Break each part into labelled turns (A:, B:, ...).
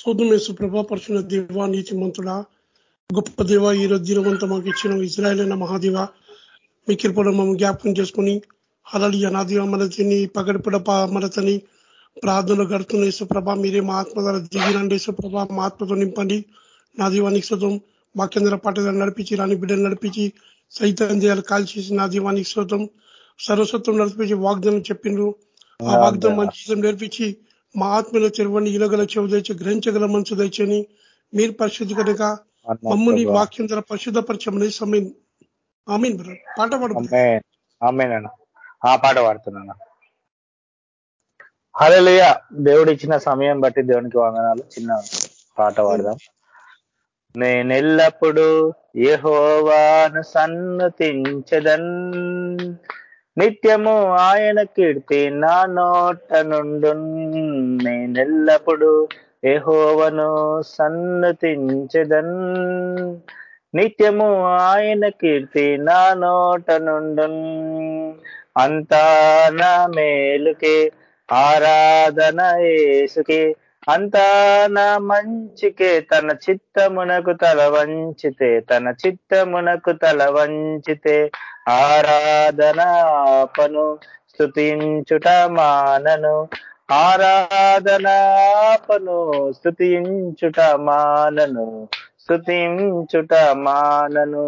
A: శోధమేసు ప్రభా పరచున దేవ నీతి మంతుడా గొప్ప దేవ ఈరోజు దినవంతా మాకు ఇచ్చిన ఇజ్రాయల్ అయిన మహాదేవ మీ కృపలో మేము జ్ఞాపకం చేసుకుని అలలి అనాదివ మనతని పగడిపడ మనతని ప్రార్థనలు గడుతున్న యేసుప్రభ మీరే మా ఆత్మ ద్వారా దిగిరండి యేసుప్రభ మా ఆత్మతో నింపండి. నా దీవానికి శోతం వాక్యంధ్ర పట్టదాలు నడిపించి రాని బిడ్డలు నడిపించి సైతం దేయాలు కాల్చేసి నా దీవానికి శోతం సర్వస్వత్వం నడిపించి వాగ్దానం చెప్పిండ్రు. ఆ వాగ్దానం. మంచి నేర్పించి మా ఆత్మలో చెరువని ఇలగల చెవు తెచ్చి గ్రహించగల మనసు తెచ్చని. మీరు పరిశుద్ధి కనుక మమ్మల్ని వాక్యం ద్వారా పరిశుద్ధపరచమని సమయం ఆమెన్ పాట పాడు.
B: ఆ పాట పాడుతున్నాను హరలియ దేవుడు ఇచ్చిన సమయం బట్టి దేవునికి వందనాలు. చిన్న పాట పాడదాం. నేనెల్లప్పుడు యహోవాను సన్నతించదన్. నిత్యము ఆయన కీర్తి నా నోట నుండు నేనెల్లప్పుడు ఎహోవను సన్నతించదన్. నిత్యము ఆయన కీర్తి నా నోట నుండు అంతా నా మేలుకే ఆరాధన ఏసుకే అంతా నా మంచికే తన చిత్తమునకు తల వంచితే తన చిత్తమునకు తల వంచితే ఆరాధనాపను స్థుతించుట మానను ఆరాధనాపను స్థుతించుట మానను స్థుతించుట మానను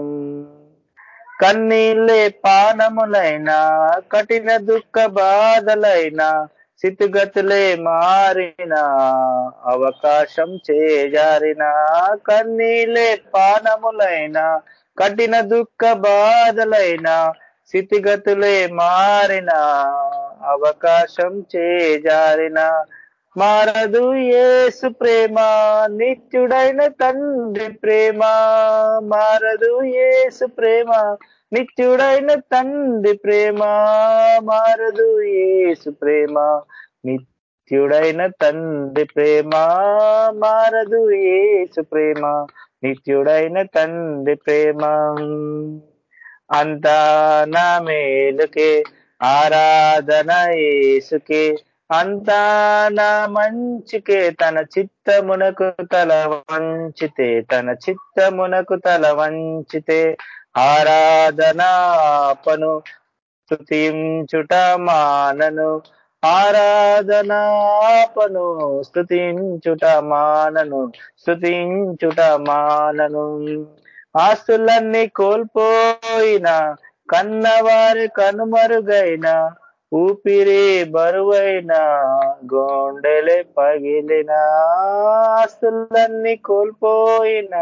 B: కన్నీళ్ళే పానములైనా కఠిన దుఃఖ బాధలైనా స్థితిగతులే మారిన అవకాశం చేజారిన. కన్నీలే పానములైనా కఠిన దుఃఖ బాధలైన స్థితిగతులే మారిన అవకాశం చేజారిన. మారదు ఏసు ప్రేమ నిత్యుడైన తండ్రి ప్రేమ. మారదు ఏసు ప్రేమ నిత్యుడైన తండ్రి ప్రేమ. మారదు ఏసు ప్రేమ నిత్యుడైన తండ్రి ప్రేమ. మారదు ఏసు ప్రేమ. నిత్యుడైన తండ్రి ప్రేమ. అంతా నా మేలుకే ఆరాధన ఏసుకే అంతా నా మంచికే తన చిత్తమునకు తల వంచితే తన చిత్తమునకు తల వంచితే. ఆరాధనాపను స్థుతించుట మానను. ఆరాధనాపను స్థుతించుట మానను స్థుతించుట మానను. ఆస్తులన్నీ కోల్పోయిన కన్నవారి కనుమరుగైన ఊపిరి బరువైన గోండెలే పగిలిన. ఆస్తులన్నీ కోల్పోయిన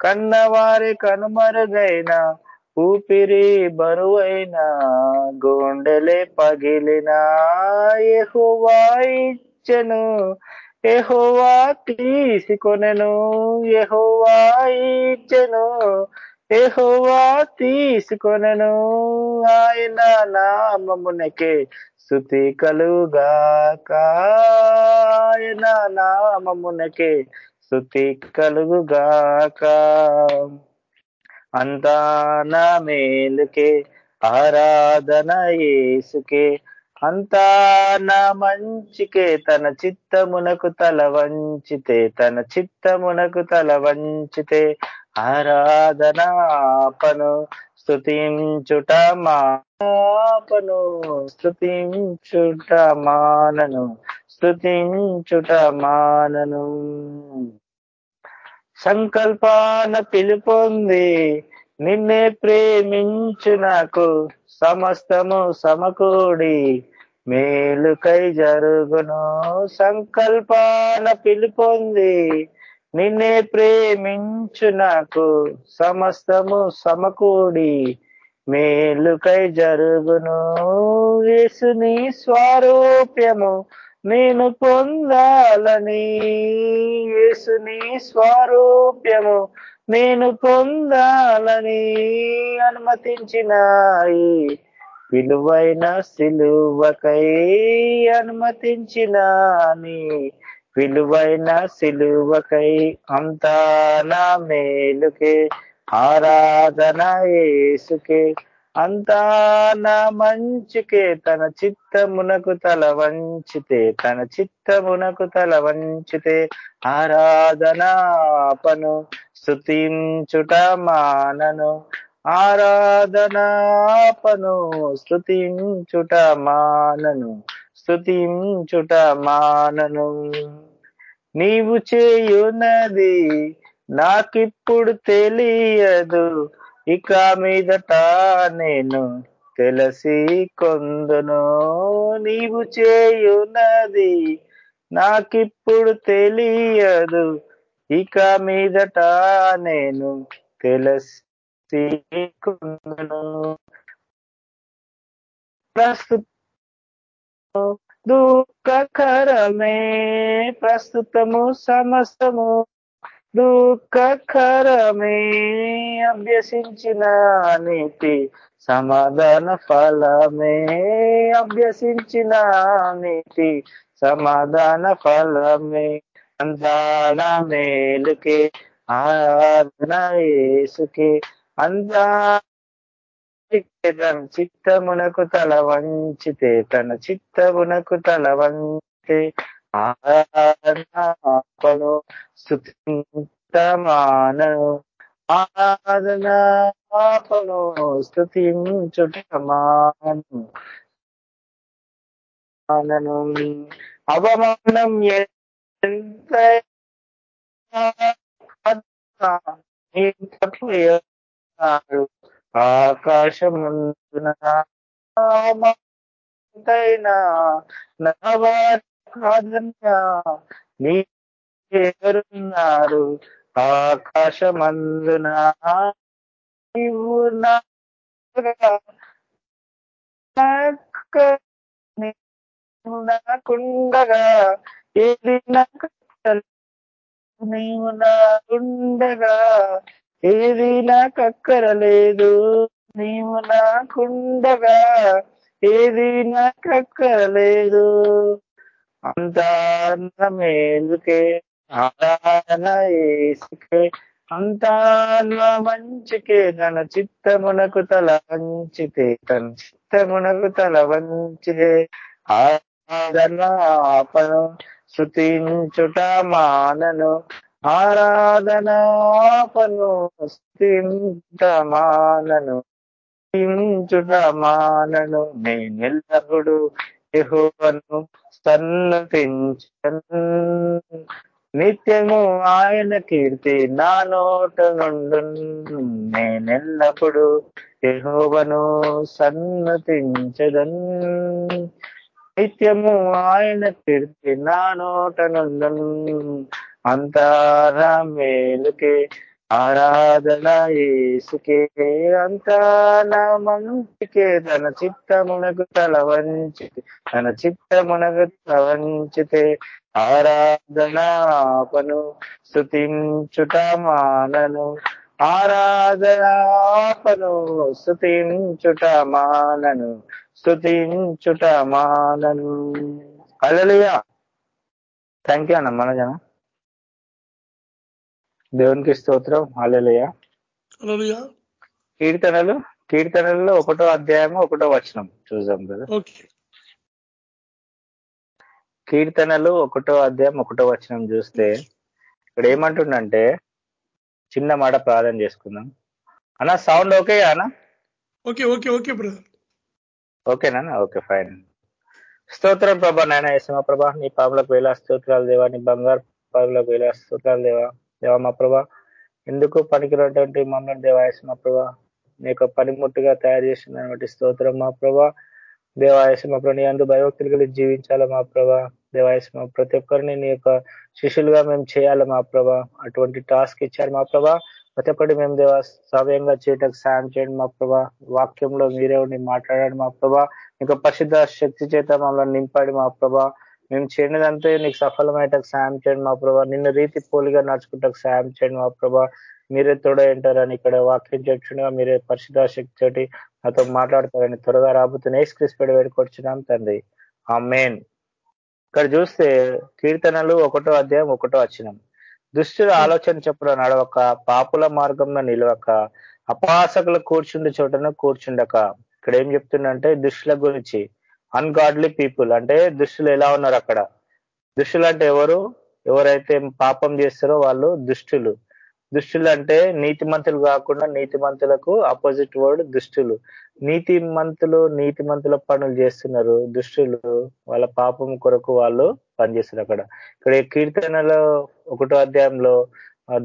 B: కన్నవారి కనుమరుగైన ఊపిరి బరువైన గోండెలే పగిలిన ఎహోవా ఇచ్చను. ఎహోవా తీసుకొనెను. ఎహోవా ఇచ్చను. ఎహోవా తీసుకొనెను. ఆయన నామమునకే స్థుతి కలుగాక. ఆయన నామమునకే స్థుతి కలుగుగాక అంతా నా మేలుకే ఆరాధన ఏసుకే అంతా నా మంచికే తన చిత్తమునకు తల వంచితే తన చిత్తమునకు తల వంచితే. ఆరాధనాపను స్థుతించుట మాపను స్థుతించుట మానను స్థుతించుట మానను. సంకల్పాన పిలుపొంది నిన్నే ప్రేమించు నాకు సమస్తము సమకూడి మేలుకై జరుగును. సంకల్పాన పిలుపొంది నిన్నే ప్రేమించు నాకు సమస్తము సమకూడి మేలుకై జరుగును. యేసుని స్వారూప్యము నేను పొందాలని యేసుని స్వరూప్యము. నేను పొందాలని అనుమతించినాయి. విలువైన సిలువకై అనుమతించినాని. విలువైన సిలువకై అంతా నా మేలుకే ఆరాధన యేసుకే. అంతా నా మంచికే తన చిత్తమునకు తల వంచితే తన చిత్తమునకు తల వంచితే ఆరాధనాపను స్థుతించుట మానను. ఆరాధనాపను స్థుతించుట మానను స్థుతించుట మానను. నీవు చేయునది నాకిప్పుడు తెలియదు ఇక మీదట నేను తెలిసి కొందును నీవు చేయునది నాకిప్పుడు తెలియదు. ఇక మీదట నేను తెలిసి కొందును ప్రస్తుత దుఃఖకరమే. ప్రస్తుతము సమస్తము దుఃఖకరమే అభ్యసించిన నీతి సమాధాన ఫలమే అభ్యసించిన నీతి సమాధాన ఫలమే అందాన మేలుకే ఆరాధన యేసుకే అందా చిత్తమునకు తల వంచితే తన చిత్తమునకు తల వంచితే ఆరాధనాపను స్థుతించమానను ఆరాధనాపను స్థుతించుటమాను ఆనను అవమానం ఎంత ఆకాశముందున కాదన్నా నీ ఎవరున్నారు ఆకాశమందున నీవు నాకుండగా. ఏది నాకు నీవు నాకుండగా. ఏది నాకక్కరలేదు నీవు నాకుండగా. ఏది నాకక్కరలేదు అంతా మేలుకే ఆరాధన ఏసుకే. అంతా మంచికే తన చిత్తమునకు తల వంచితే తన చిత్తమునకు తల వంచితే. ఆరాధనాపను శృతించుట మానను. ఆరాధనాపను స్థించుట మానను. స్థించుట మానను. నేనెల్లప్పుడు యహోవను సన్నతించను నిత్యము ఆయన కీర్తి నా నోట నుండు నేనెల్లప్పుడు యహోవను సన్నతించదన్ నిత్యము ఆయన కీర్తి నా నోట నుండు అంతారా మేలుకే ఆరాధన ఏసుకే అంతా నా మంచికే. తన చిత్తమునకు తల వంచితే తన చిత్తమునకు తల వంచితే ఆరాధనాపను స్థుతించుట మానను. ఆరాధనాపను స్థుతించుట మానను స్థుతించుట మానను. అలలియా థ్యాంక్ యూ అన్న మనజన? దేవునికి స్తోత్రం.
A: హల్లెలూయా.
B: కీర్తనలు కీర్తనల్లో ఒకటో అధ్యాయము ఒకటో వచనం చూద్దాం కదా. కీర్తనలు ఒకటో అధ్యాయం ఒకటో వచనం చూస్తే ఇక్కడ ఏమంటుండంటే చిన్న మాట ప్రార్థన చేసుకుందాం. అన్న సౌండ్ ఓకే అన్న?
A: Okay okay okay brother.
B: ఓకేనా ఓకే ఫైన్. స్తోత్రం ప్రభా నాయన వేసిన ప్రభా నీ పాములకు వేలా స్తోత్రాలు దేవా నీ బంగారు పాములకు వేలా స్తోత్రాలు దేవా. దేవా మా ప్రభా. ఎందుకు పనికిరటువంటి మమ్మల్ని దేవాయసం మా ప్రభా? నీ యొక్క పనిముట్టుగా తయారు చేసిన బట్టి స్తోత్రం మా ప్రభా. దేవాయసం మా ప్రభా నీ అందు భయభక్తులు కలిగి జీవించాలి మా ప్రభా? దేవాయసం ప్రతి ఒక్కరిని నీ యొక్క శిష్యులుగా మేము చేయాలి మా ప్రభా? అటువంటి టాస్క్ ఇచ్చారు మా ప్రభా. ప్రతి ఒక్కటి మేము దేవా సవ్యంగా చేయటకు సాయం చేయండి మా ప్రభా. వాక్యంలో మీరే ఉండి మాట్లాడండి మా ప్రభా. ఇంకా పరిశుద్ధ శక్తి చేత మమ్మల్ని నింపాడు మా ప్రభా. మేము చేయనిదంతా నీకు సఫలమయ్యేటకు సాయం చేయండి మా ప్రభా. నిన్న రీతి పోలిగా నడుచుకుంటకు సాయం చేయండి మా ప్రభా. మీరే తోడేంటారని ఇక్కడ వాక్యం చెప్తుండగా మీరే పరిశుధాశక్తి తోటి నాతో మాట్లాడతారని త్వరగా రాబోతున్న ఏసు క్రిస్పెడ్ వేడుకొచ్చున్నాం తండ్రి. ఆ మెయిన్ ఇక్కడ చూస్తే కీర్తనలు ఒకటో అధ్యాయం ఒకటో వచ్చినాం దుష్టుల ఆలోచన చెప్పుల నడవక పాపుల మార్గంలో నిలవక అపాసకులు కూర్చుండే చోటన కూర్చుండక. ఇక్కడ ఏం చెప్తుండంటే దుష్టుల గురించి. అన్గాడ్లీ పీపుల్ అంటే దుష్టులు ఎలా ఉన్నారు అక్కడ? దుష్టులు అంటే ఎవరు? ఎవరైతే పాపం చేస్తారో వాళ్ళు దుష్టులు. దుష్టులు అంటే నీతిమంతులు కాకుండా నీతిమంతులకు ఆపోజిట్ వర్డ్ దుష్టులు. నీతిమంతులు నీతిమంతుల పనులు చేస్తున్నారు దుష్టులు. వాళ్ళ పాపం కొరకు వాళ్ళు పనిచేస్తారు అక్కడ. ఇక్కడ కీర్తనలో ఒకటో అధ్యాయంలో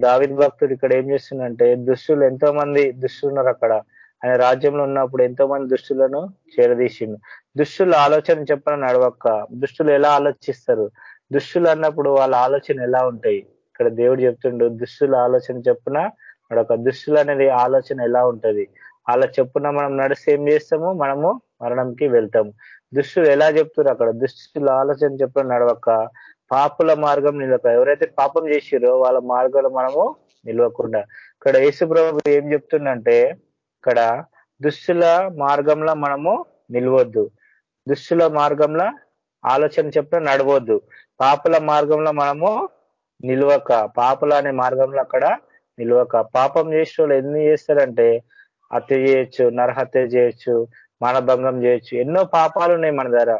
B: దావిద్ భక్తుడు ఇక్కడ ఏం చేస్తుందంటే దుష్టులు ఎంతో మంది దుష్టులు ఉన్నారు అక్కడ. ఆయన రాజ్యంలో ఉన్నప్పుడు ఎంతో మంది దుష్టులను చేరదీసిండు. దుష్టుల ఆలోచన చెప్పిన నడవక్క. దుష్టులు ఎలా ఆలోచిస్తారు? దుష్టులు అన్నప్పుడు వాళ్ళ ఆలోచన ఎలా ఉంటాయి? ఇక్కడ దేవుడు చెప్తుండు దుష్టుల ఆలోచన చెప్పున ఒక దుష్టులు అనేది ఆలోచన ఎలా ఉంటది? అలా చెప్పున మనం నడిస్తే ఏం చేస్తాము? మనము మరణంకి వెళ్తాము. దుష్టులు ఎలా చెప్తారు అక్కడ? దుష్టుల ఆలోచన చెప్పిన నడవక పాపుల మార్గం నిలక ఎవరైతే పాపం చేసిరో వాళ్ళ మార్గంలో మనము నిలవకుండా. ఇక్కడ యేసుప్రభు ఏం చెప్తుండంటే ఇక్కడ దుస్తుల మార్గంలో మనము నిలవద్దు. దుస్తుల మార్గంలో ఆలోచన చెప్పిన నడవద్దు. పాపల మార్గంలో మనము నిలవక పాపల అనే మార్గంలో అక్కడ నిలవక. పాపం చేసే వాళ్ళు ఎన్ని చేస్తారంటే హత్య చేయొచ్చు నరహత్య చేయొచ్చు మానభంగం చేయొచ్చు. ఎన్నో పాపాలు ఉన్నాయి మన దగ్గర.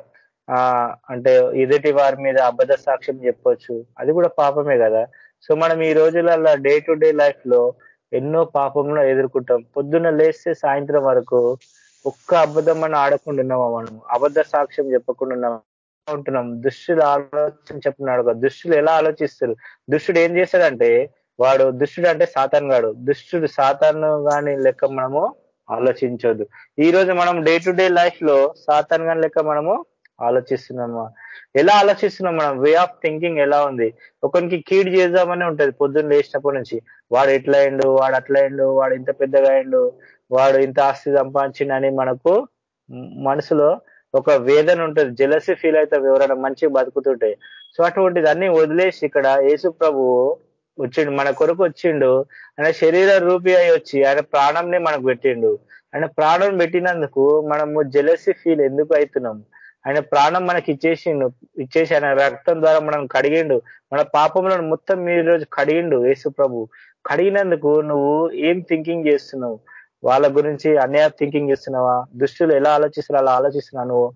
B: ఆ అంటే ఎదుటి వారి మీద అబద్ధ సాక్ష్యం చెప్పొచ్చు. అది కూడా పాపమే కదా. సో మనం ఈ రోజులలో డే టు డే లైఫ్లో ఎన్నో పాపంలో ఎదుర్కొంటాం. పొద్దున్న లేస్తే సాయంత్రం వరకు ఒక్క అబద్ధం అని ఆడకుండా ఉన్నామా మనం అబద్ధ సాక్ష్యం చెప్పకుండా ఉన్నాం ఉంటున్నాం. దుష్టులు ఆలోచన చెప్తున్నాడు దుష్టులు ఎలా ఆలోచిస్తారు? దుష్టుడు ఏం చేస్తాడంటే వాడు దుష్టుడు అంటే సాతాన్ గాడు. దుష్టుడు సాతాన్ గాని లెక్క మనము ఆలోచించొద్దు. ఈ రోజు మనం డే టు డే లైఫ్లో సాతాన్ గాని లెక్క మనము ఆలోచిస్తున్నామా? ఎలా ఆలోచిస్తున్నాం మనం? వే ఆఫ్ థింకింగ్ ఎలా ఉంది? ఒకరికి కీడ్ చేద్దామని ఉంటది. పొద్దున్న లేచినప్పటి నుంచి వాడు ఎట్లా అయిండు? వాడు అట్లా అయిండు? వాడు ఇంత పెద్దగా అయిండు? వాడు ఇంత ఆస్తి సంపాదించిండని మనకు మనసులో ఒక వేదన ఉంటుంది. జలసి ఫీల్ అవుతాం ఎవరైనా మంచిగా బతుకుతుంటే. సో అటువంటిది అన్ని వదిలేసి ఇక్కడ యేసు ప్రభు వచ్చిండు. మన కొరకు వచ్చిండు. ఆయన శరీర రూపి అయి వచ్చి ఆయన ప్రాణంనే మనకు పెట్టిండు. ఆయన ప్రాణం పెట్టినందుకు మనము జలసి ఫీల్ ఎందుకు అవుతున్నాం? ఆయన ప్రాణం మనకి ఇచ్చేసిండు. ఇచ్చేసి ఆయన రక్తం ద్వారా మనం కడిగిండు. మన పాపములను మొత్తం మీరు రోజు కడిగిండు యేసు ప్రభు. కడిగినందుకు నువ్వు ఏం థింకింగ్ చేస్తున్నావు? వాళ్ళ గురించి అన్యాయ థింకింగ్ చేస్తున్నావా? దుష్టులు ఎలా ఆలోచిస్తున్నా అలా ఆలోచిస్తున్నావు నువ్వు?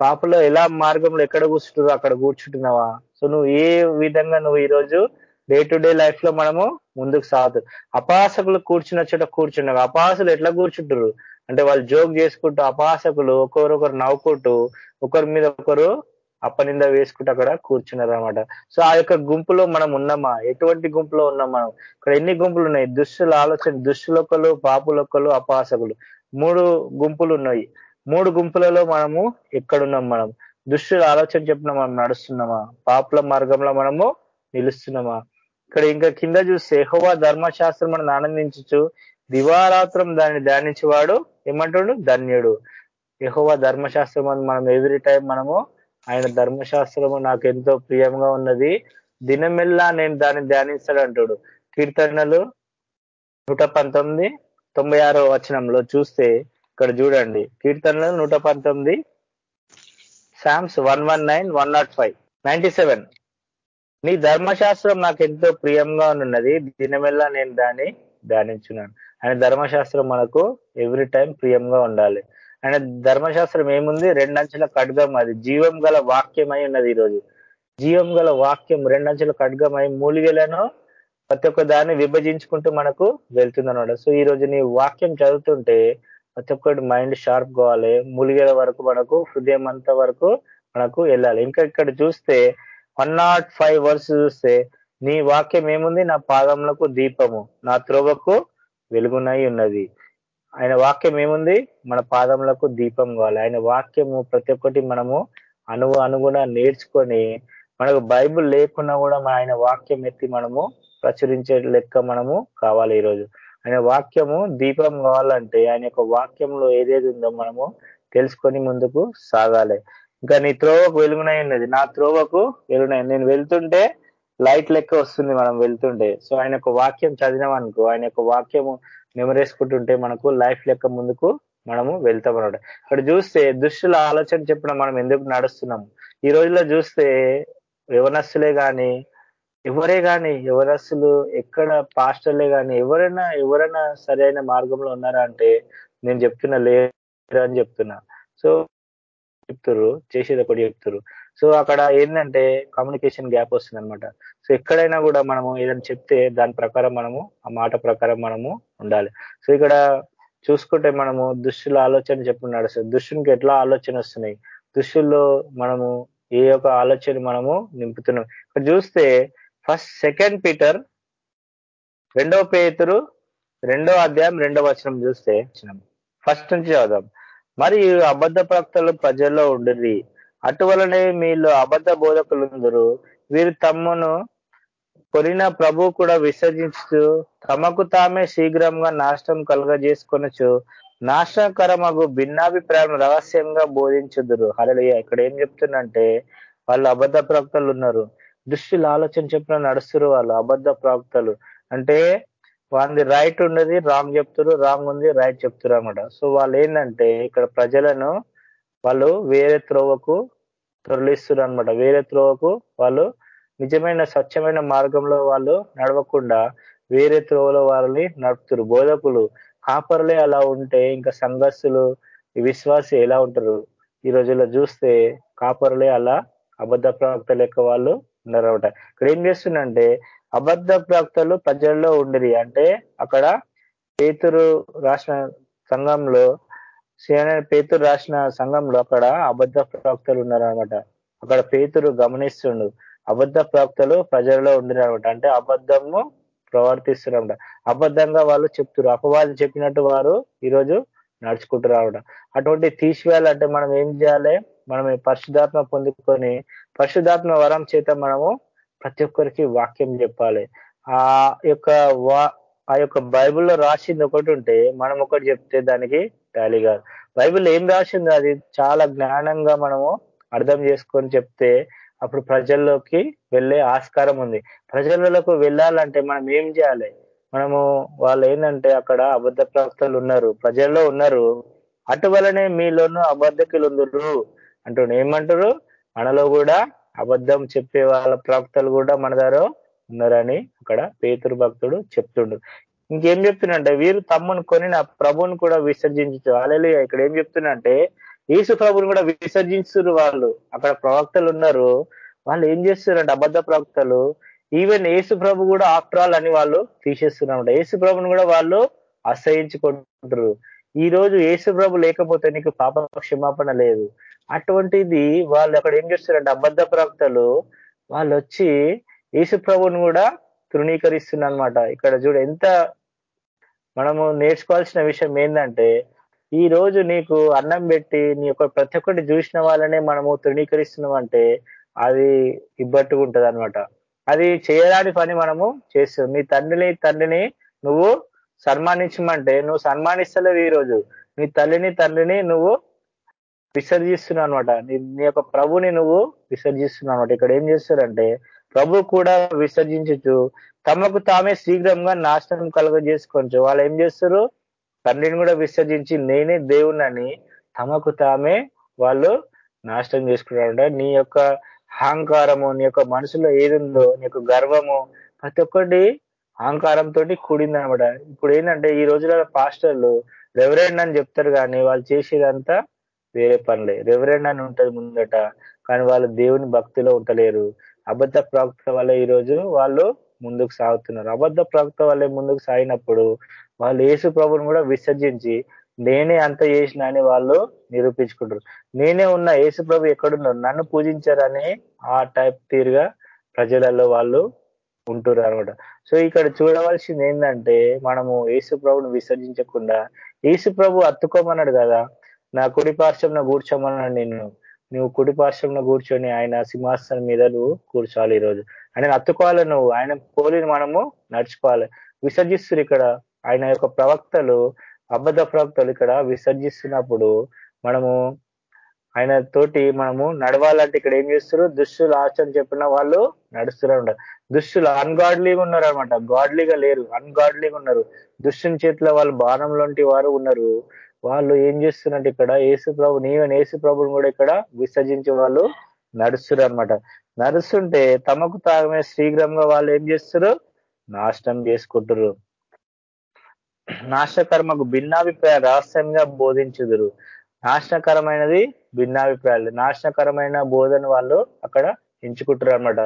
B: పాపలో ఎలా మార్గంలో ఎక్కడ కూర్చుంటున్నావు అక్కడ కూర్చుంటున్నావా? సో నువ్వు ఏ విధంగా నువ్వు ఈరోజు డే టు డే లైఫ్లో మనము ముందుకు సాగుతు? అపాసకులు కూర్చున్న చోట కూర్చున్నావు అపాసలు ఎట్లా కూర్చుంటారు అంటే వాళ్ళు జోక్ చేసుకుంటూ అపాసకులు ఒకరొకరు నవ్వుకుంటూ ఒకరి మీద ఒకరు అప్పనింద వేసుకుంటూ అక్కడ కూర్చున్నారు అనమాట సో ఆ యొక్క గుంపులో మనం ఉన్నామా? ఎటువంటి గుంపులో ఉన్నాం మనం? ఇక్కడ ఎన్ని గుంపులు ఉన్నాయి? దుస్తుల ఆలోచన దుస్తులొక్కలు పాపులొక్కలు అపాసకులు మూడు గుంపులు ఉన్నాయి. మూడు గుంపులలో మనము ఎక్కడున్నాం మనం? దుష్టుల ఆలోచన చెప్పిన మనం నడుస్తున్నామా? పాపుల మార్గంలో మనము నిలుస్తున్నామా? ఇక్కడ ఇంకా కింద చూస్తే హోవా ధర్మశాస్త్రం మనం ఆనందించచ్చు దివారాత్రం దాన్ని ధ్యానించేవాడు ఏమంటాడు? ధన్యుడు. యహోవ ధర్మశాస్త్రం మనం ఎవ్రీ టైం మనము ఆయన ధర్మశాస్త్రము నాకు ఎంతో ప్రియంగా ఉన్నది. దినమెల్లా నేను దాన్ని ధ్యానిస్తాడు అంటాడు కీర్తనలు నూట పంతొమ్మిది తొంభై ఆరో వచనంలో చూస్తే ఇక్కడ చూడండి. కీర్తనలు నూట పంతొమ్మిది psalms one one nine one not five ninety seven. నీ ధర్మశాస్త్రం నాకు ఎంతో ప్రియంగా ఉన్నది. దినమెల్లా నేను దాన్ని ధ్యానించున్నాను. ఆయన ధర్మశాస్త్రం మనకు ఎవ్రీ టైం ప్రియంగా ఉండాలి. ఆయన ధర్మశాస్త్రం ఏముంది? రెండంచెల ఖడ్గం అది. జీవం గల వాక్యమై ఉన్నది ఈరోజు. జీవం గల వాక్యం రెండంచెల ఖడ్గమై మూలిగలను ప్రతి ఒక్క దాన్ని విభజించుకుంటూ మనకు వెళ్తుంది అనమాట సో ఈ రోజు నీ వాక్యం చదువుతుంటే ప్రతి ఒక్కటి మైండ్ షార్ప్ కావాలి. మూలిగల వరకు మనకు హృదయం అంత వరకు మనకు వెళ్ళాలి. ఇంకా ఇక్కడ చూస్తే వన్ నాట్ ఫైవ్ వర్స్ చూస్తే నీ వాక్యం ఏముంది? నా పాదములకు దీపము. నా త్రోవకు వెలుగునై ఉన్నది. ఆయన వాక్యం ఏముంది? మన పాదములకు దీపం కావాలి. ఆయన వాక్యము ప్రతి ఒక్కటి మనము అనువు అనుగుణ నేర్చుకొని మనకు బైబుల్ లేకున్నా కూడా ఆయన వాక్యం ఎత్తి మనము ప్రచురించే లెక్క మనము కావాలి ఈరోజు. ఆయన వాక్యము దీపం కావాలంటే ఆయన యొక్క వాక్యంలో ఏదేది ఉందో మనము తెలుసుకొని ముందుకు సాగాలి. ఇంకా నీ త్రోవకు వెలుగునై ఉన్నది. నా త్రోవకు వెలుగునై నేను వెళ్తుంటే లైట్ లెక్క వస్తుంది మనం వెళ్తుంటే. సో ఆయన యొక్క వాక్యం చదివినామనుకో ఆయన యొక్క వాక్యము మెమరేసుకుంటుంటే మనకు లైఫ్ లెక్క ముందుకు మనము వెళ్తాం అనమాట ఇక్కడ చూస్తే దుష్టుల ఆలోచన చెప్పిన మనం ఎందుకు నడుస్తున్నాము ఈ రోజుల్లో చూస్తే యవనస్తులే కానీ ఎవరే కానీ ఎవరస్తులు ఎక్కడ పాస్టర్లే కానీ ఎవరైనా ఎవరైనా సరైన మార్గంలో ఉన్నారా అంటే నేను చెప్తున్నా లేరు అని చెప్తున్నా. సో చెప్తురు చేసేది ఒకటి చెప్తురు సో అక్కడ ఏంటంటే కమ్యూనికేషన్ గ్యాప్ వస్తుంది అనమాట సో ఎక్కడైనా కూడా మనము ఏదైనా చెప్తే దాని ప్రకారం మనము ఆ మాట ప్రకారం మనము ఉండాలి. సో ఇక్కడ చూసుకుంటే మనము దుష్టుల ఆలోచన చెప్పున్నాడు సార్ దుష్టునికి ఎట్లా ఆలోచన వస్తున్నాయి? దుష్టుల్లో మనము ఏ యొక్క ఆలోచన మనము నింపుతున్నాం? ఇక్కడ చూస్తే ఫస్ట్ సెకండ్ పీటర్ రెండవ పేతురు రెండో అధ్యాయం రెండవ వచనం చూస్తే ఫస్ట్ నుంచి చదుదాం మరియు అబద్ధ ప్రక్తలు ప్రజల్లో ఉండి అటువలనే మీలో అబద్ధ బోధకులుందరు. వీరు తమ్మును కొనిన ప్రభు కూడా విసర్జించు తమకు తామే శీఘ్రంగా నాశనం కలుగజేసుకొనచ్చు నాశనకరమగు భిన్నాభిప్రాయం రహస్యంగా బోధించుదురు. హరళయ్య ఇక్కడ ఏం చెప్తుందంటే వాళ్ళు అబద్ధ ప్రవక్తలు ఉన్నారు దృష్టిలో ఆలోచన చెప్పిన నడుస్తురు వాళ్ళు అబద్ధ ప్రవక్తలు. అంటే వాళ్ళది రైట్ ఉన్నది రాంగ్ చెప్తురు రాంగ్ ఉంది రైట్ చెప్తురు అనమాట సో వాళ్ళు ఏంటంటే ఇక్కడ ప్రజలను వాళ్ళు వేరే త్రోవకు తొరలిస్తారు అనమాట వేరే త్రోవకు వాళ్ళు నిజమైన స్వచ్ఛమైన మార్గంలో వాళ్ళు నడవకుండా వేరే త్రోవలో వాళ్ళని నడుపుతారు. బోధకులు కాపర్లే అలా ఉంటే ఇంకా సంఘస్సులు విశ్వాసి ఎలా ఉంటారు? ఈ రోజుల్లో చూస్తే కాపర్లే అలా అబద్ధ ప్రవక్త లెక్క వాళ్ళు ఉన్నారనమాట ఇక్కడ ఏం చేస్తుందంటే అబద్ధ ప్రవక్తలు ప్రజల్లో ఉండిరి. అంటే అక్కడ పేతురు రాసిన సంఘంలో పేతురు రాసిన సంఘంలో అక్కడ అబద్ధ ప్రవక్తలు ఉన్నారనమాట అక్కడ పేతురు గమనిస్తుండు. అబద్ధ ప్రవక్తలు ప్రజల్లో ఉండిరనమాట అంటే అబద్ధము ప్రవర్తిస్తున్నారన్నమాట అబద్ధంగా వాళ్ళు చెప్తున్నారు అపవాదం చెప్పినట్టు వారు ఈరోజు నడుచుకుంటున్నారు అటువంటి తీసివేయాలంటే మనం ఏం చేయాలి? మనం పరిశుధాత్మ పొందుకొని పరిశుధాత్మ వరం చేత మనము ప్రతి ఒక్కరికి వాక్యం చెప్పాలి. ఆ యొక్క ఆ యొక్క బైబిల్లో రాసింది ఒకటి ఉంటే మనం ఒకటి చెప్తే దానికి టాలీ కాదు. బైబిల్ ఏం రాసింది? అది చాలా జ్ఞానంగా మనము అర్థం చేసుకొని చెప్తే అప్పుడు ప్రజల్లోకి వెళ్ళే ఆస్కారం ఉంది. ప్రజలకు వెళ్ళాలంటే మనం ఏం చేయాలి? మనము వాళ్ళు ఏంటంటే అక్కడ అబద్ధ ప్రవక్తలు ఉన్నారు. ప్రజల్లో ఉన్నారు. అటువలనే మీలోనూ అబద్ధకులు ఉందరు అంటూ ఏమంటారు? మనలో కూడా అబద్ధం చెప్పే వాళ్ళ ప్రవక్తలు కూడా మన దారో ఉన్నారని అక్కడ పేతురు భక్తుడు చెప్తుండు. ఇంకేం చెప్తున్నంటే వీరు తమ్మును కొని నా ప్రభుని కూడా విసర్జించు. అలెలు ఇక్కడ ఏం చెప్తున్నంటే యేసు ప్రభుని కూడా విసర్జిస్తున్నారు వాళ్ళు. అక్కడ ప్రవక్తలు ఉన్నారు. వాళ్ళు ఏం చేస్తున్నారంటే అబద్ధ ప్రవక్తలు. ఈవెన్ యేసు ప్రభు కూడా ఆఫ్టర్ ఆల్ అని వాళ్ళు తీసేస్తున్నారు యేసు ప్రభుని కూడా వాళ్ళు అసహించుకుంటారు ఈ రోజు యేసు ప్రభు లేకపోతే నీకు పాప క్షమాపణ లేదు. అటువంటిది వాళ్ళు అక్కడ ఏం చేస్తున్నారంటే అబద్ధ ప్రవక్తలు వాళ్ళు వచ్చి యేసు ప్రభుని కూడా తృణీకరిస్తున్నమాట అనమాట ఇక్కడ చూడు ఎంత మనము నేర్చుకోవాల్సిన విషయం ఏంటంటే ఈ రోజు నీకు అన్నం పెట్టి నీ యొక్క ప్రతి ఒక్కటి చూసిన వాళ్ళనే మనము తృణీకరిస్తున్నాం అంటే అది ఇబ్బట్టుకుంటది అనమాట అది చేయరాని పని మనము చేస్తాం నీ తండ్రిని తండ్రిని నువ్వు సన్మానించమంటే నువ్వు సన్మానిస్తలేవు ఈ రోజు. నీ తల్లిని తండ్రిని నువ్వు విసర్జిస్తున్నావు అనమాట నీ యొక్క ప్రభుని నువ్వు విసర్జిస్తున్నావు అనమాట ఇక్కడ ఏం చేస్తారంటే ప్రభు కూడా విసర్జించచ్చు తమకు తామే శీఘ్రంగా నాశనం కలుగజేసుకోవచ్చు వాళ్ళు ఏం చేస్తారు తండ్రిని కూడా విసర్జించి నేనే దేవుణ్ణని తమకు తామే వాళ్ళు నాశనం చేసుకున్నారంట నీ యొక్క అహంకారము నీ యొక్క మనసులో ఏదుందో నీ యొక్క గర్వము ప్రతి ఒక్కటి అహంకారంతో కూడింది అనమాట ఇప్పుడు ఏంటంటే ఈ రోజులలో పాస్టర్లు రెవరెండ్ అని చెప్తారు కానీ వాళ్ళు చేసేదంతా వేరే పనులే. రెవరెండ్ అని ఉంటది ముందట కానీ వాళ్ళు దేవుని భక్తిలో ఉండలేరు అబద్ధ ప్రవక్త వల్ల ఈరోజు వాళ్ళు ముందుకు సాగుతున్నారు. అబద్ధ ప్రవక్త వల్లే ముందుకు సాగినప్పుడు వాళ్ళు యేసు ప్రభుని కూడా విసర్జించి నేనే అంత చేసిన అని వాళ్ళు నిరూపించుకుంటారు. నేనే ఉన్న యేసు ప్రభు ఎక్కడున్నారు నన్ను పూజించారని ఆ టైప్ తీరుగా ప్రజలలో వాళ్ళు ఉంటున్నారు అనమాట సో ఇక్కడ చూడవలసింది ఏంటంటే మనము యేసు ప్రభుని విసర్జించకుండా యేసు ప్రభు అత్తుకోమన్నాడు కదా నా కుడి పార్శ్వంలో కూర్చోమన్నాడు నేను నువ్వు కుడి పార్శ్వంలో కూర్చొని ఆయన సింహాసనం మీద నువ్వు కూర్చోవాలి ఈరోజు. ఆయన అత్తుకోవాలి నువ్వు. ఆయన పోలిని మనము నడుచుకోవాలి. విసర్జిస్తున్నారు ఇక్కడ. ఆయన యొక్క ప్రవక్తలు అబద్ధ ప్రవక్తలు ఇక్కడ విసర్జిస్తున్నప్పుడు మనము ఆయన తోటి మనము నడవాలంటే ఇక్కడ ఏం చేస్తారు దుష్టుల ఆచరణ చెప్పిన వాళ్ళు నడుస్తూనే దుష్టులు అన్గాడ్లీగా ఉన్నారు అనమాట గాడ్లీగా లేరు. అన్గాడ్లీగా ఉన్నారు. దుష్టుని చేతిలో వాళ్ళు బాణంలోంటి వారు ఉన్నారు. వాళ్ళు ఏం చేస్తున్నట్టు ఇక్కడ ఏసు ప్రభు నీవని ఏసు ప్రభుని కూడా ఇక్కడ విసర్జించే వాళ్ళు నడుస్తురు అనమాట నడుస్తుంటే తమకు తాగమే శీఘ్రంగా వాళ్ళు ఏం చేస్తారు నాశనం చేసుకుంటారు నాశకర్మకు భిన్నాభిప్రాయ రహస్యంగా బోధించుదురు. నాశనకరమైనది భిన్నాభిప్రాయాలు. నాశనకరమైన బోధన వాళ్ళు అక్కడ ఎంచుకుంటారు అనమాట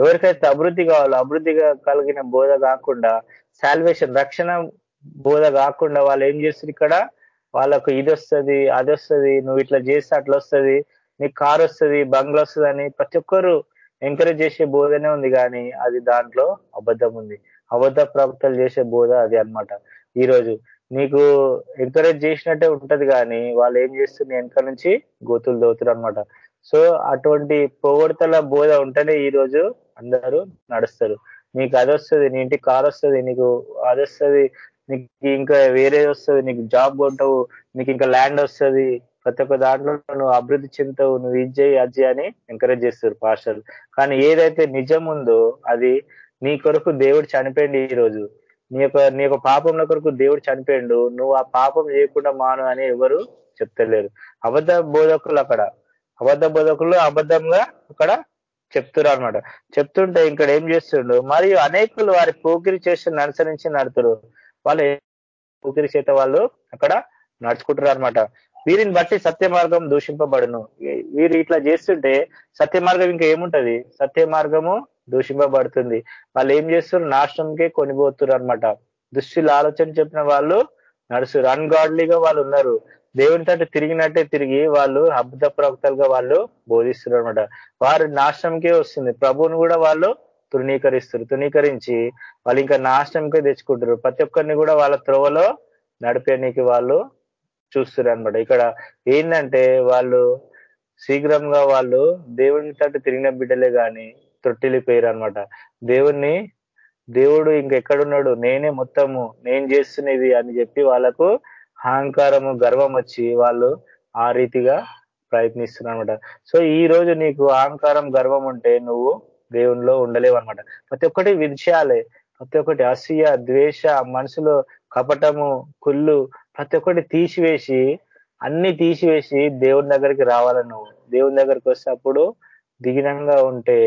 B: ఎవరికైతే అభివృద్ధి కావాలో అభివృద్ధిగా కలిగిన బోధ కాకుండా శాల్వేషన్ రక్షణ బోధ కాకుండా వాళ్ళు ఏం చేస్తారు ఇక్కడ? వాళ్ళకు ఇది వస్తుంది అది వస్తుంది నువ్వు ఇట్లా చేస్తే అట్లా వస్తుంది నీకు కార్ వస్తుంది బంగ్లా వస్తుంది అని ప్రతి ఒక్కరు ఎంకరేజ్ చేసే బోధనే ఉంది కానీ అది దాంట్లో అబద్ధం ఉంది. అబద్ధ ప్రవక్తలు చేసే బోధ అది అనమాట ఈరోజు నీకు ఎంకరేజ్ చేసినట్టే ఉంటది కానీ వాళ్ళు ఏం చేస్తుంది వెనక నుంచి గోతులు దోతురు అనమాట సో అటువంటి పొగడతల బోధ ఉంటేనే ఈ రోజు అందరూ నడుస్తారు. నీకు అది వస్తుంది నీ ఇంటికి కార్ వస్తుంది నీకు అది వస్తుంది నీకు ఇంకా వేరే వస్తుంది నీకు జాబ్ కొంటావు నీకు ఇంకా ల్యాండ్ వస్తుంది. ప్రతి ఒక్క దాంట్లో నువ్వు అభివృద్ధి చెందుతావు నువ్వు ఇది చేయి అది అని ఎంకరేజ్ చేస్తారు పాస్టర్లు కానీ ఏదైతే నిజం ఉందో అది నీ కొరకు దేవుడు చనిపోయింది ఈ రోజు నీ యొక్క నీ యొక్క పాపంలో కొరకు దేవుడు చనిపోయిండు. నువ్వు ఆ పాపం చేయకుండా మాను అని ఎవరు చెప్తలేరు. అబద్ధ బోధకులు అక్కడ. అబద్ధ బోధకులు అబద్ధంగా అక్కడ చెప్తున్నారు అనమాట చెప్తుంటే ఇక్కడ ఏం చేస్తుండు? మరియు అనేకులు వారి పోకిరి చేసి అనుసరించి నడుతురు వాళ్ళు ఊపిరి చేత వాళ్ళు అక్కడ నడుచుకుంటారు అనమాట వీరిని బట్టి సత్య మార్గం దూషింపబడును వీరు ఇట్లా చేస్తుంటే సత్య మార్గం ఇంకా ఏముంటది? సత్య మార్గము దూషింపబడుతుంది. వాళ్ళు ఏం చేస్తున్నారు? నాశనంకే కొనిపోతున్నారు అనమాట దుష్టులు ఆలోచన చెప్పిన వాళ్ళు నడుస్తారు అన్గాడ్లీగా వాళ్ళు ఉన్నారు. దేవుని తట్టు తిరిగినట్టే తిరిగి వాళ్ళు అబ్ద ప్రవక్తలుగా వాళ్ళు బోధిస్తున్నారు అనమాట వారు నాశనంకే వస్తుంది. ప్రభువుని కూడా వాళ్ళు తృణీకరిస్తారు. తృణీకరించి వాళ్ళు ఇంకా నాశనంకే తెచ్చుకుంటారు. ప్రతి ఒక్కరిని కూడా వాళ్ళ త్రోవలో నడిపేనికి వాళ్ళు చూస్తున్నారు అనమాట ఇక్కడ ఏంటంటే వాళ్ళు శీఘ్రంగా వాళ్ళు దేవుని తట్టు తిరిగిన బిడ్డలే కానీ తొట్టిల్లిపోయారు అనమాట దేవుణ్ణి దేవుడు ఇంకెక్కడున్నాడు నేనే మొత్తము నేను చేస్తున్నది అని చెప్పి వాళ్ళకు అహంకారము గర్వం వచ్చి వాళ్ళు ఆ రీతిగా ప్రయత్నిస్తున్నారు అనమాట సో ఈ రోజు నీకు అహంకారం గర్వం ఉంటే నువ్వు దేవునిలో ఉండలేవు అనమాట ప్రతి ఒక్కటి విషయాలే ప్రతి ఒక్కటి అసూయ ద్వేష మనసులో కపటము కుళ్ళు ప్రతి ఒక్కటి తీసివేసి అన్ని తీసివేసి దేవుని దగ్గరికి రావాలి నువ్వు. దేవుని దగ్గరికి వస్తే అప్పుడు దిగినంగా ఉంటే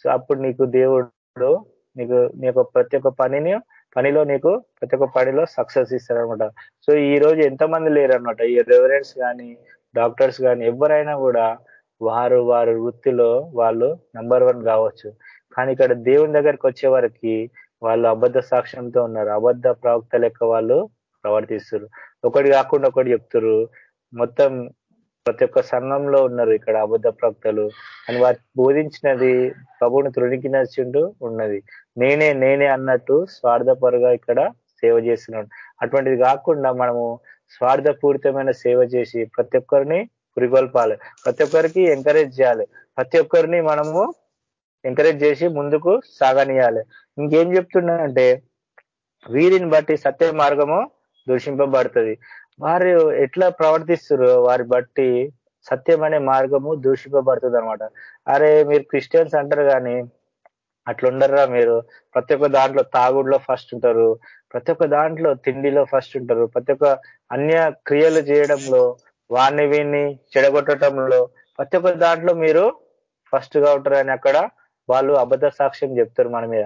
B: సో అప్పుడు నీకు దేవుడు నీకు నీ యొక్క ప్రతి ఒక్క పనిని పనిలో నీకు ప్రతి ఒక్క పనిలో సక్సెస్ ఇస్తారనమాట సో ఈ రోజు ఎంతమంది లేరనమాట ఈ రెవరెన్స్ కానీ డాక్టర్స్ కానీ ఎవరైనా కూడా వారు వారి వృత్తిలో వాళ్ళు నంబర్ వన్ కావచ్చు. కానీ ఇక్కడ దేవుని దగ్గరికి వచ్చే వారికి వాళ్ళు అబద్ధ సాక్ష్యంతో ఉన్నారు. అబద్ధ ప్రవక్త లెక్క వాళ్ళు ప్రవర్తిస్తారు. ఒకటి కాకుండా ఒకటి చెప్తారు. మొత్తం ప్రతి ఒక్క సంఘంలో ఉన్నారు ఇక్కడ అబద్ధ ప్రవక్తలు. అని వారు బోధించినది ప్రభువుని తృణికినచ్చిండు ఉన్నది. నేనే నేనే అన్నట్టు స్వార్థపరుగా ఇక్కడ సేవ చేస్తున్నాడు. అటువంటిది కాకుండా మనము స్వార్థపూరితమైన సేవ చేసి ప్రతి ఒక్కరిని కురిగొల్పాలి ప్రతి ఒక్కరికి ఎంకరేజ్ చేయాలి. ప్రతి ఒక్కరిని మనము ఎంకరేజ్ చేసి ముందుకు సాగనీయాలి. ఇంకేం చెప్తున్నానంటే వీరిని బట్టి సత్య మార్గము దూషింపబడుతుంది. వారు ఎట్లా ప్రవర్తిస్తారు వారి బట్టి సత్యం అనే మార్గము దూషింపబడుతుంది అనమాట అరే మీరు క్రిస్టియన్స్ అంటారు కానీ అట్లుండరా మీరు. ప్రతి ఒక్క దాంట్లో తాగుడులో ఫస్ట్ ఉంటారు. ప్రతి ఒక్క దాంట్లో తిండిలో ఫస్ట్ ఉంటారు. ప్రతి ఒక్క అన్య క్రియలు చేయడంలో వాణ్ణి వీణ్ణి చెడగొట్టడంలో ప్రతి ఒక్క దాంట్లో మీరు ఫస్ట్గా ఉంటారు అని అక్కడ వాళ్ళు అబద్ధ సాక్ష్యం చెప్తారు మన మీద.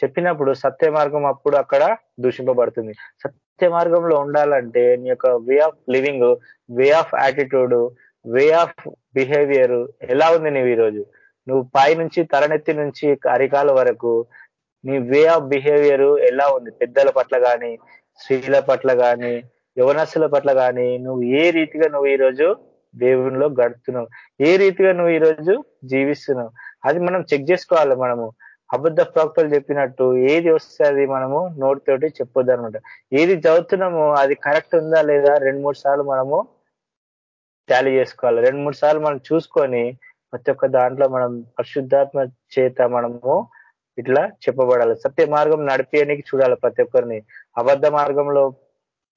B: చెప్పినప్పుడు సత్య మార్గం అప్పుడు అక్కడ దూషింపబడుతుంది. సత్య మార్గంలో ఉండాలంటే నీ యొక్క way of living way of attitude way of behaviour ఎలా ఉంది నీవు ఈరోజు? నువ్వు పై నుంచి తలనెత్తి నుంచి అరికాల వరకు నీ వే ఆఫ్ బిహేవియర్ ఎలా ఉంది? పెద్దల పట్ల కానీ స్త్రీల పట్ల కానీ యవనస్సుల పట్ల కానీ నువ్వు ఏ రీతిగా నువ్వు ఈరోజు దేవునిలో గడుపుతున్నావు? ఏ రీతిగా నువ్వు ఈరోజు జీవిస్తున్నావు? అది మనం చెక్ చేసుకోవాలి మనము. అబద్ధ ప్రవక్తలు చెప్పినట్టు ఏది వస్తే అది మనము నోటితోటి చెప్పొద్దు అనమాట ఏది చదువుతున్నామో అది కరెక్ట్ ఉందా లేదా రెండు మూడు సార్లు మనము టాలీ చేసుకోవాలి. రెండు మూడు సార్లు మనం చూసుకొని ప్రతి ఒక్క దాంట్లో మనం పరిశుద్ధాత్మ చేత మనము ఇట్లా చెప్పబడాలి. సత్య మార్గం నడిపేయడానికి చూడాలి ప్రతి ఒక్కరిని. అబద్ధ మార్గంలో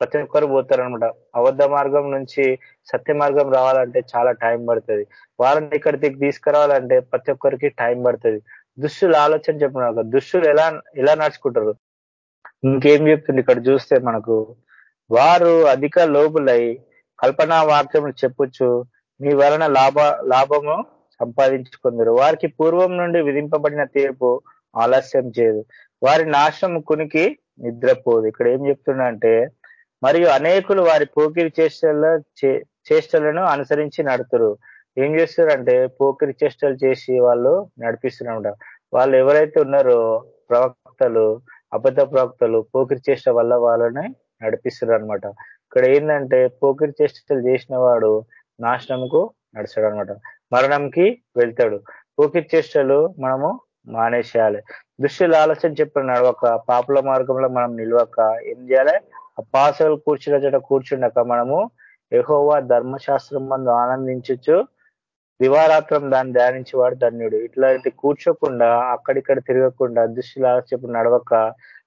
B: ప్రతి ఒక్కరు పోతారనమాట అబద్ధ మార్గం నుంచి సత్య మార్గం రావాలంటే చాలా టైం పడుతుంది. వాళ్ళని ఇక్కడికి తీసుకురావాలంటే ప్రతి ఒక్కరికి టైం పడుతుంది. దుష్టులు ఆలోచన చెప్పిన దుష్టులు ఎలా ఎలా నడుచుకుంటారు? ఇంకేం చెప్తుంది ఇక్కడ చూస్తే మనకు వారు అధిక లోబులై కల్పనా వాక్యములు చెప్పొచ్చు మీ వలన లాభ లాభము సంపాదించుకుందరు. వారికి పూర్వం నుండి విధింపబడిన తీర్పు ఆలస్యం చేయదు. వారి నాశనం కునికి నిద్రపోదు. ఇక్కడ ఏం చెప్తున్నా అంటే మరియు అనేకులు వారి పోకిరి చేష్టల చేష్టలను అనుసరించి నడుతురు. ఏం చేస్తారంటే పోకిరి చేష్టలు చేసి వాళ్ళు నడిపిస్తున్నారు వాళ్ళు ఎవరైతే ఉన్నారో ప్రవక్తలు అబద్ధ ప్రవక్తలు పోకిరి చేష్ట వల్ల వాళ్ళని నడిపిస్తున్నారు అనమాట ఇక్కడ ఏంటంటే పోకిరి చేష్టలు చేసిన వాడు నాశనంకు నడిచాడు అనమాట మరణంకి వెళ్తాడు. పోకిరి చేష్టలు మనము మానేసేయాలి. దృష్టిలో ఆలస్యం చెప్పిన నడవక పాపుల మార్గంలో మనం నిలవక ఏం చేయాలి? ఆ పాసలు కూర్చున్న చోట కూర్చుండక మనము ఎహోవా ధర్మశాస్త్రం మందు ఆనందించచ్చు దివారాత్రం దాన్ని ధ్యానించేవాడు ధన్యుడు. ఇట్లాంటి కూర్చోకుండా అక్కడిక్కడ తిరగకుండా దృష్టిలా చెప్పు నడవక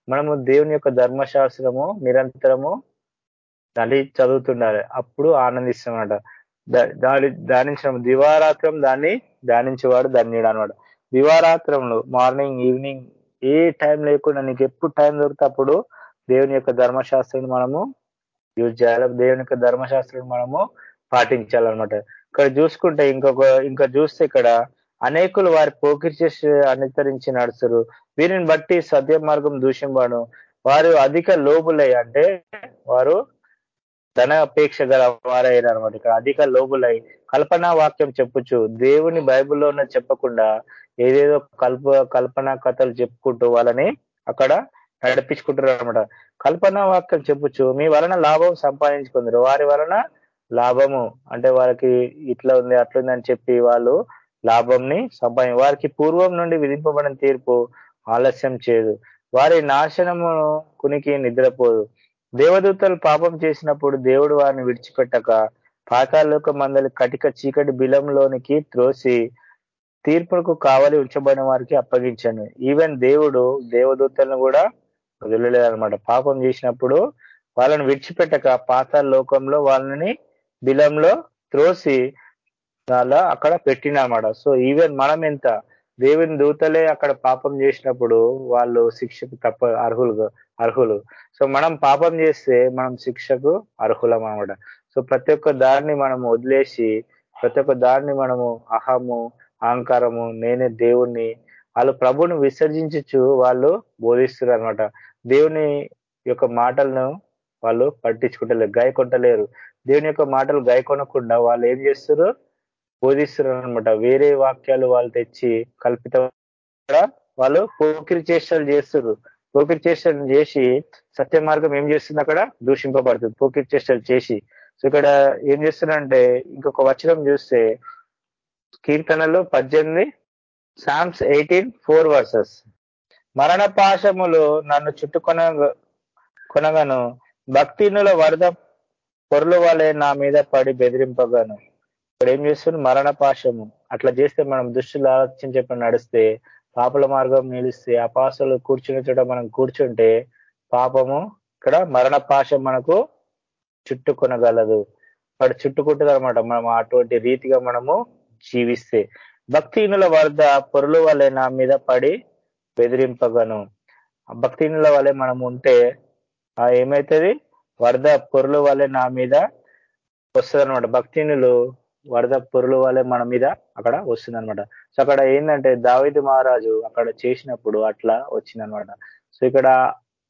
B: మనము దేవుని యొక్క ధర్మశాస్త్రము నిరంతరము దాన్ని చదువుతుండాలి. అప్పుడు ఆనందిస్తామన్నమాట. దాని ధ్యానించడం దివారాత్రం దాన్ని ధ్యానించేవాడు ధన్యుడు అనమాట దివారాత్రంలో మార్నింగ్ ఈవినింగ్ ఏ టైం లేకుండా నీకు ఎప్పుడు టైం దొరికితే అప్పుడు దేవుని యొక్క ధర్మశాస్త్రం మనము యూజ్ చేయాలి. దేవుని యొక్క ధర్మశాస్త్రం మనము పాటించాలన్నమాట. ఇక్కడ చూసుకుంటే ఇంకొక ఇంకా చూస్తే ఇక్కడ అనేకులు వారి పోకిరి చేసి అనుసరించి నడుచురు. వీరిని బట్టి సత్య మార్గం దూషింపాడు వారు అధిక లోబులై అంటే వారు ధన అపేక్ష గల వారైన అనమాట ఇక్కడ. అధిక లోబులై కల్పనా వాక్యం చెప్పొచ్చు దేవుని బైబిల్లో ఉన్న చెప్పకుండా ఏదేదో కల్ప కల్పనా కథలు చెప్పుకుంటూ వాళ్ళని అక్కడ నడిపించుకుంటారు అనమాట కల్పన వాక్యం చెప్పొచ్చు మీ వలన లాభం సంపాదించుకుందరు. వారి వలన లాభము. అంటే వారికి ఇట్లా ఉంది అట్లుంది అని చెప్పి వాళ్ళు లాభంని సంపాది వారికి పూర్వం నుండి విధింపబడిన తీర్పు ఆలస్యం చేయదు వారి నాశనము కునికి నిద్రపోదు. దేవదూతలు పాపం చేసినప్పుడు దేవుడు వారిని విడిచిపెట్టక పాతాలోక మందలి కటిక చీకటి బిలంలోనికి త్రోసి తీర్పుకు కావలి ఉంచబడిన వారికి అప్పగించాను. ఈవెన్ దేవుడు దేవదూతలను కూడా వదిలేదనమాట పాపం చేసినప్పుడు వాళ్ళని విడిచిపెట్టక పాత లోకంలో వాళ్ళని బిలంలో త్రోసి అలా అక్కడ పెట్టినమాట సో ఈవెన్ మనం ఎంత దేవుని దూతలే అక్కడ పాపం చేసినప్పుడు వాళ్ళు శిక్షకు తప్ప అర్హులు అర్హులు. సో మనం పాపం చేస్తే మనం శిక్షకు అర్హులం అనమాట సో ప్రతి ఒక్క దారిని మనం వదిలేసి ప్రతి ఒక్క దారిని మనము అహము అహంకారము నేనే దేవుణ్ణి వాళ్ళు ప్రభుని విసర్జించచ్చు వాళ్ళు బోధిస్తారు అనమాట దేవుని యొక్క మాటలను వాళ్ళు పట్టించుకుంటలేరు గాయకొంటలేరు. దేవుని యొక్క మాటలు గాయ కొనకుండా వాళ్ళు ఏం చేస్తారు బోధిస్తున్నారు అనమాట వేరే వాక్యాలు వాళ్ళు తెచ్చి కల్పిత వాళ్ళు పోకిరి చేష్టలు చేస్తారు పోకిరి చేష్టలు చేసి సత్య మార్గం ఏం చేస్తుంది అక్కడ? దూషింపబడుతుంది. పోకిరి చేష్టలు చేసి. సో ఇక్కడ ఏం చేస్తున్నారంటే ఇంకొక వచనం చూస్తే కీర్తనలు పద్దెనిమిది సామ్స్ ఎయిటీన్ ఫోర్ వర్సెస్ మరణ పాశములు నన్ను చుట్టుకొన కొనగను. భక్తినుల వరద పొరలు వాళ్ళే నా మీద పడి బెదిరింపగాను. ఇప్పుడు ఏం చేస్తుంది మరణ పాశము అట్లా చేస్తే మనం దుష్టులు ఆలోచన చెప్పి నడిస్తే పాపల మార్గం నిలిస్తే అపాసలు కూర్చునే చోట మనం కూర్చుంటే పాపము ఇక్కడ మరణ పాశం మనకు చుట్టుకొనగలదు. వాడు చుట్టుకుంటుంది అనమాట మనం అటువంటి రీతిగా మనము జీవిస్తే. భక్తిహీనుల వరద పొరులు వలె నా మీద పడి బెదిరింపగను. భక్తిహీనుల వలె మనం ఉంటే ఏమవుతుంది వరద పొరులు వలె నా మీద వస్తుంది అనమాట భక్తిహీనులు వరద పొరులు వలె మన మీద అక్కడ వస్తుంది అనమాట సో అక్కడ ఏంటంటే దావిది మహారాజు అక్కడ చేసినప్పుడు అట్లా వచ్చిందనమాట సో ఇక్కడ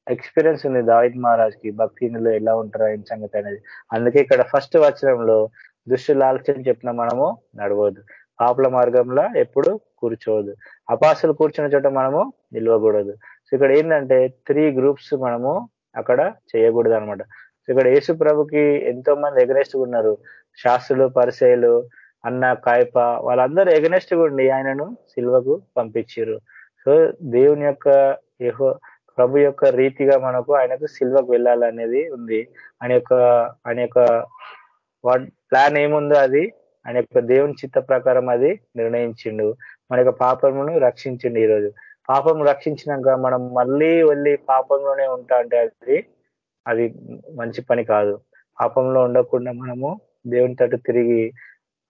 B: ఎక్స్పీరియన్స్ ఉంది దావిద్ మహారాజ్కి భక్తిహీనులు ఎలా ఉంటారో ఏం సంగతి అనేది. అందుకే ఇక్కడ ఫస్ట్ వచనంలో దుష్టుల ఆలోచన చెప్పిన మనము నడవద్దు. పాపల మార్గంలో ఎప్పుడు కూర్చోవద్దు. అపాసులు కూర్చున్న చోట మనము నిలవకూడదు. సో ఇక్కడ ఏంటంటే త్రీ గ్రూప్స్ మనము అక్కడ చేయకూడదు అనమాట సో ఇక్కడ యేసు ప్రభుకి ఎంతో మంది ఎగనెస్ట్ ఉన్నారు. శాస్త్రులు పరిచయలు అన్న కాయప వాళ్ళందరూ ఎగనెస్ట్ ఉండి ఆయనను సిల్వకు పంపించారు సో దేవుని యొక్క యహో ప్రభు యొక్క రీతిగా మనకు ఆయనకు సిల్వకు వెళ్ళాలనేది ఉంది. ఆయన యొక్క ఆయన యొక్క ప్లాన్ ఏముందో అది ఆయన యొక్క దేవుని చిత్త ప్రకారం అది నిర్ణయించిండు. మన యొక్క పాపమును రక్షించిండు ఈరోజు. పాపం రక్షించినాక మనం మళ్ళీ వెళ్ళి పాపంలోనే ఉంటా అంటే అది అది మంచి పని కాదు. పాపంలో ఉండకుండా మనము దేవుని తట్టు తిరిగి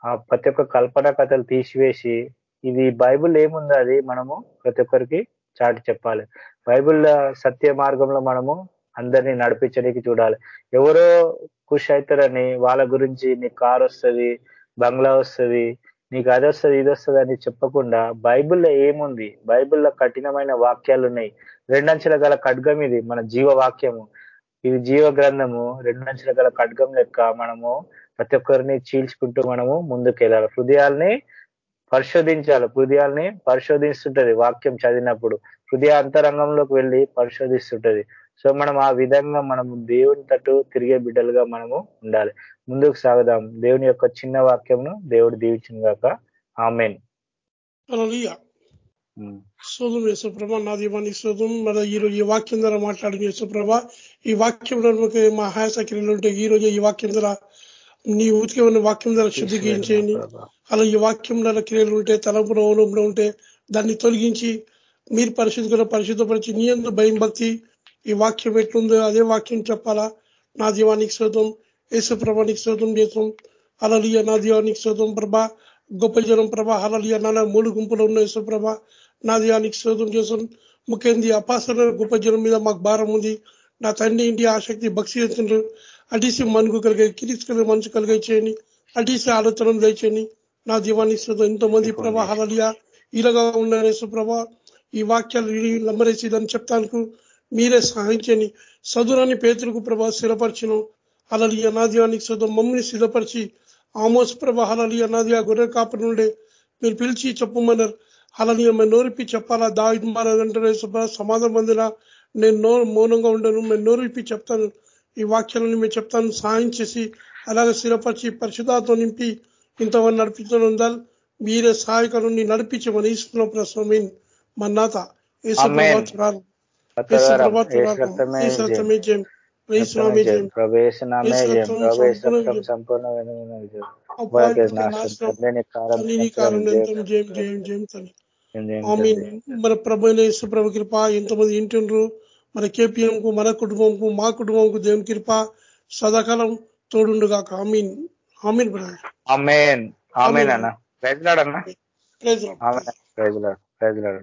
B: ఆ ప్రతి ఒక్క కల్పన కథలు తీసివేసి ఇది బైబుల్ ఏముందో అది మనము ప్రతి ఒక్కరికి చాటి చెప్పాలి. బైబుల్ సత్య మార్గంలో మనము అందరినీ నడిపించడానికి చూడాలి. ఎవరో ఖుషి అవుతారని వాళ్ళ గురించి నీ కారు వస్తుంది బంగ్లా వస్తుంది నీకు అది వస్తుంది ఇది వస్తుంది అని చెప్పకుండా బైబిల్లో ఏముంది? బైబిల్లో కఠినమైన వాక్యాలు ఉన్నాయి రెండంచెల గల ఖడ్గం ఇది మన జీవ వాక్యము ఇది జీవ గ్రంథము రెండంచెల గల ఖడ్గం లెక్క మనము ప్రతి ఒక్కరిని చీల్చుకుంటూ మనము ముందుకు వెళ్ళాలి హృదయాల్ని పరిశోధించాలి. హృదయాల్ని పరిశోధిస్తుంటది వాక్యం చదివినప్పుడు. హృదయ అంతరంగంలోకి వెళ్ళి పరిశోధిస్తుంటది. సో మనం ఆ విధంగా మనము దేవుని తట్టు తిరిగే బిడ్డలుగా మనము ఉండాలి. ముందుకు సాగుదాం. దేవుని యొక్క చిన్న వాక్యంను దేవుడు దీవించిన గాక. ఆమెన్.
A: శోధం యేసుప్రభ నా దీవాన్ని శోధం మన ఈ రోజు ఈ వాక్యం ద్వారా మాట్లాడిన యేసుప్రభ ఈ వాక్యంలో మనకి మా హాయస క్రియలు ఉంటే ఈ రోజు ఈ వాక్యం ద్వారా నీ ఉతికి ఉన్న వాక్యం ద్వారా శుద్ధిగించేయండి అలా ఈ వాక్యంలో క్రియలు ఉంటే ఓలంలో ఉంటే దాన్ని తొలగించి మీరు పరిశుద్ధ పరిశుద్ధపరిచి నీ భయం భక్తి ఈ వాక్యం ఎట్లుందో అదే వాక్యం చెప్పాలా? నా దీవానికి శోధం యేసు ప్రభానికి శోధం చేస్తాం అలలియ నా దీవానికి శోధం ప్రభ. గొప్ప జనం ప్రభ అలలియ నాన్న మూడు గుంపులు ఉన్న యేసు ప్రభ. నా దీవానికి శోధం చేస్తాం ముఖ్యంది అపాసన గొప్ప జనం మీద మాకు భారం ఉంది. నా తండ్రి ఇంటి ఆసక్తి భక్తి చేస్తుండ్రు. అటీసి మనుగు కలిగే కిరీస్ కలిగే మనసు కలిగే చేయండి. అటీసి ఆలోచన దయచేయండి. నా దీవానికి శోధం. ఎంతమంది ప్రభ హలలియ ఇలాగా ఉన్న ప్రభ ఈ వాక్యాలు లంబరేసి దాన్ని చెప్తాను మీరే సహాయించండి. సదురాన్ని పేతులకు ప్రభా స్థిరపరిచిన అలలి అనాదియానికి సదువు మమ్మల్ని సిద్ధపరిచి ఆమోస్ ప్రభ హలలి అనాదియా గొర్రె కాపరి నుండే మీరు పిలిచి చెప్పమన్నారు. అలలి మేము నోరిపి చెప్పాలా? దా అంటే సమాధానం పొందినా నేను నోరు మౌనంగా ఉండను మేము నోరిపి చెప్తాను. ఈ వాక్యాలను మేము చెప్తాను. సహాయం చేసి అలాగే స్థిరపరిచి పరిశుధాతో నింపి ఇంతవరకు నడిపించడం ఉండాలి మీరే సహాయకులను నడిపించమని ఇస్తున్నాం మన ప్రభు ప్రభు కృప ఎంతమంది ఇంటుండ్రు. మన కేపీఎం కు మన కుటుంబంకు మా కుటుంబంకు దేవుని కృప సదాకాలం తోడుండుగా ఆమీన్. ఆమీన్ బ్రదర్.
B: ఆమెన్. ఆమెన్ అన్న. ప్రైజ్ లాడ్ అన్న. Praise lord. Praise lord.